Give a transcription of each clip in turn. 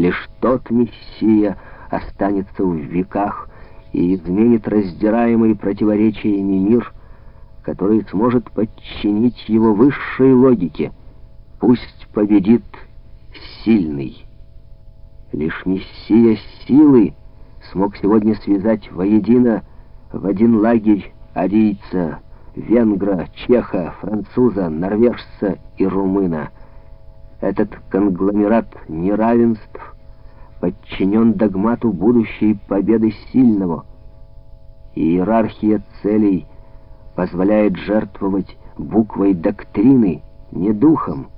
Лишь тот Мессия останется в веках и изменит раздираемый противоречиями мир, который сможет подчинить его высшей логике. Пусть победит сильный. Лишь Мессия силы смог сегодня связать воедино в один лагерь арийца, венгра, чеха, француза, норвежца и румына. Этот конгломерат неравенств подчинен догмату будущей победы сильного. Иерархия целей позволяет жертвовать буквой доктрины, не духом.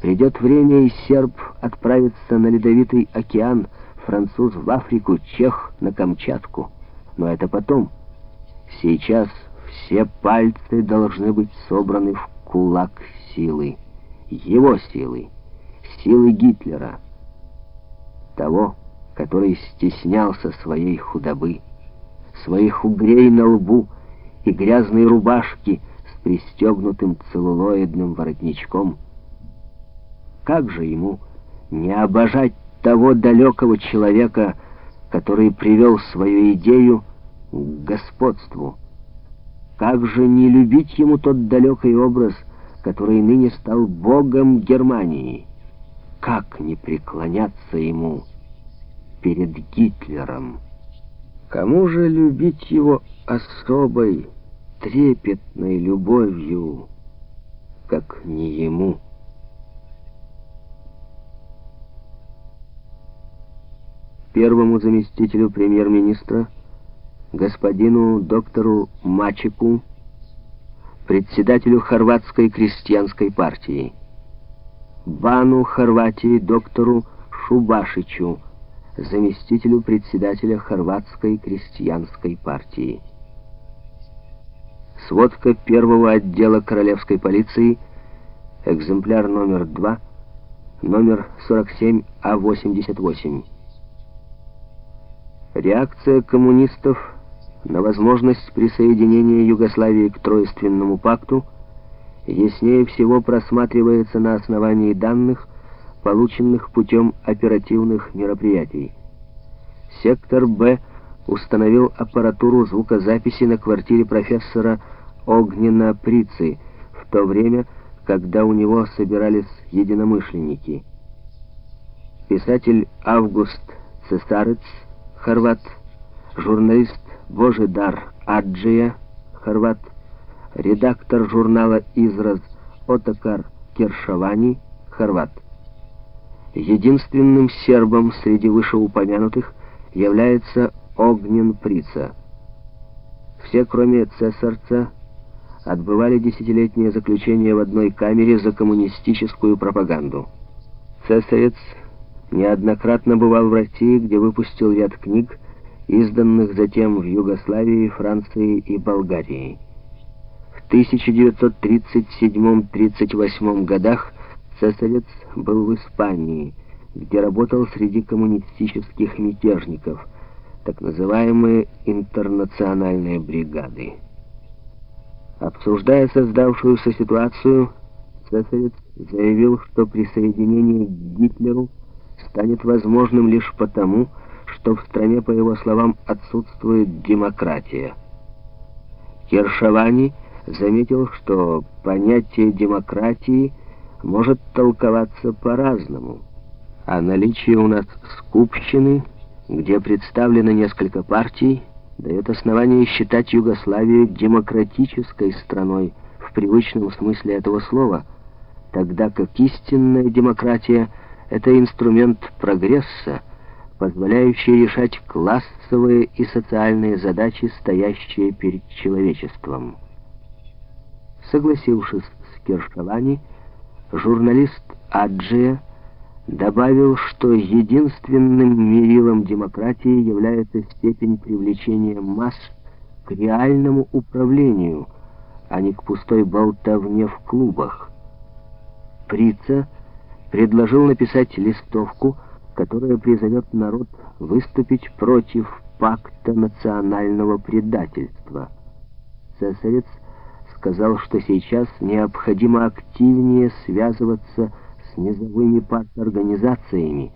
Придет время, и серб отправится на ледовитый океан, француз в Африку, чех на Камчатку. Но это потом. Сейчас все пальцы должны быть собраны в кулак силы. Его силы. Силы Гитлера. Того, который стеснялся своей худобы, своих угрей на лбу и грязной рубашки с пристегнутым целлулоидным воротничком. Как же ему не обожать того далекого человека, который привел свою идею к господству? Как же не любить ему тот далекий образ, который ныне стал богом Германии? Как не преклоняться ему перед Гитлером? Кому же любить его особой, трепетной любовью, как не ему? Первому заместителю премьер-министра господину доктору Мачику, председателю Хорватской крестьянской партии, Бану Хорватии доктору Шубашичу, заместителю председателя Хорватской крестьянской партии. Сводка первого отдела королевской полиции, экземпляр номер 2, номер 47А88. Реакция коммунистов на возможность присоединения Югославии к Тройственному пакту яснее всего просматривается на основании данных, полученных путем оперативных мероприятий. Сектор «Б» установил аппаратуру звукозаписи на квартире профессора Огнена Прицы в то время, когда у него собирались единомышленники. Писатель Август Цесарец, хорват, журналист Божидар Аджия, хорват, редактор журнала «Израз» Отокар Кершавани, хорват. Единственным сербом среди вышеупомянутых является Огнен Прица. Все, кроме цесарца, отбывали десятилетнее заключение в одной камере за коммунистическую пропаганду. Цесарец неоднократно бывал в России, где выпустил ряд книг, изданных затем в Югославии, Франции и Болгарии. В 1937-38 годах Цесарец был в Испании, где работал среди коммунистических мятежников, так называемые интернациональные бригады. Обсуждая создавшуюся ситуацию, Цесарец заявил, что присоединение к Гитлеру станет возможным лишь потому, что в стране, по его словам, отсутствует демократия. Кершавани заметил, что понятие демократии может толковаться по-разному, а наличие у нас скупщины, где представлено несколько партий, дает основание считать Югославию демократической страной в привычном смысле этого слова, тогда как истинная демократия — это инструмент прогресса, позволяющий решать классовые и социальные задачи, стоящие перед человечеством. Согласившись с Кершалани, журналист Аджия добавил, что единственным мерилом демократии является степень привлечения масс к реальному управлению, а не к пустой болтовне в клубах. Прица предложил написать листовку, которая призовет народ выступить против пакта национального предательства. Цесарец сказал, что сейчас необходимо активнее связываться с низовыми парторганизациями,